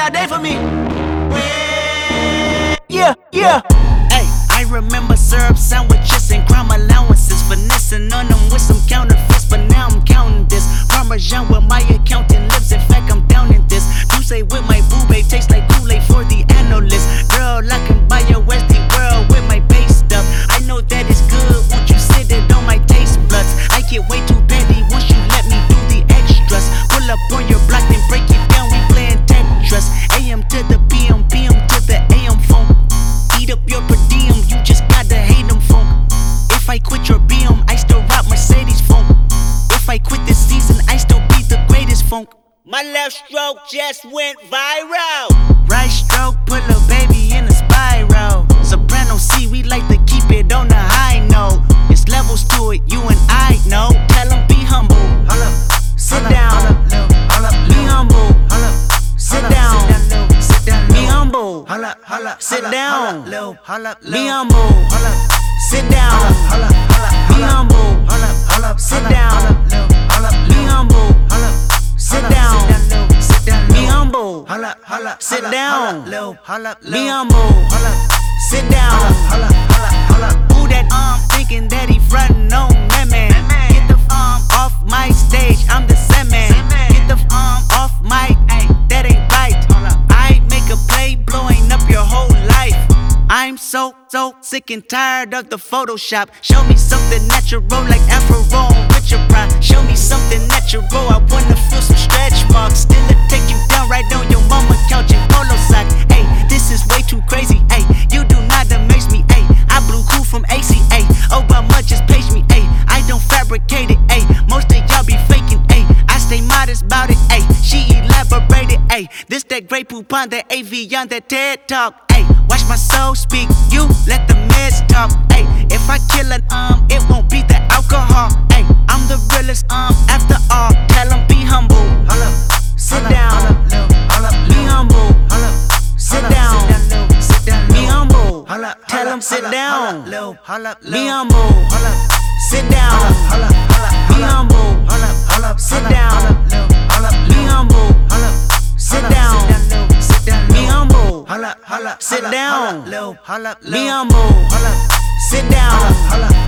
that day for me. Yeah, yeah. Hey, I remember syrup sandwiches and crime allowances. My left stroke just went viral. Right stroke put a baby in a spiral. Soprano C, we like to keep it on the high note. It's levels to it, you and I know. Tell 'em be humble. Hold up. Sit hold up, down. Hold up, Lil. Hold up, Be humble. Hold up. Sit hold up, down. Sit down, Lil. Sit down, Be humble. Hold up, hold up, Sit down. Hold up, Lil. Hold up, Be humble. Hold up. Sit Hold down. up, hold up, hold up, Be humble. Up, hold up, Sit down. Up, Lil. Hold up, Be humble. Hold up. Sit down. up, hold up, hold up, hold up. Who that um thinking that he frontin' on man man? Get the um off my stage, I'm the Sandman. Get the um off my ay, that ain't right. I make a play blowing up your whole life. I'm so so sick and tired of the Photoshop. Show me something natural like Afro and Richard Pryor. Show me something natural. I that great poop on that AV on that TED talk. Hey, watch my soul speak. You let the meds talk. Hey, if I kill an um, it won't be the alcohol. Hey, I'm the realest um after all. Tell 'em be humble. Hold up. Sit down. Hold up, Be humble. Hold up. Sit down. Sit down, Be humble. Hold up, Tell hold 'em up, sit down. Hold up, Lil. Hold up, Be humble. Hold up. Sit down. up, hold up, hold up, Be humble. Humble. Hold up, hold up, Sit down. Hold up, Lil. Hold up, Be Lil. humble. Sit down. hold up,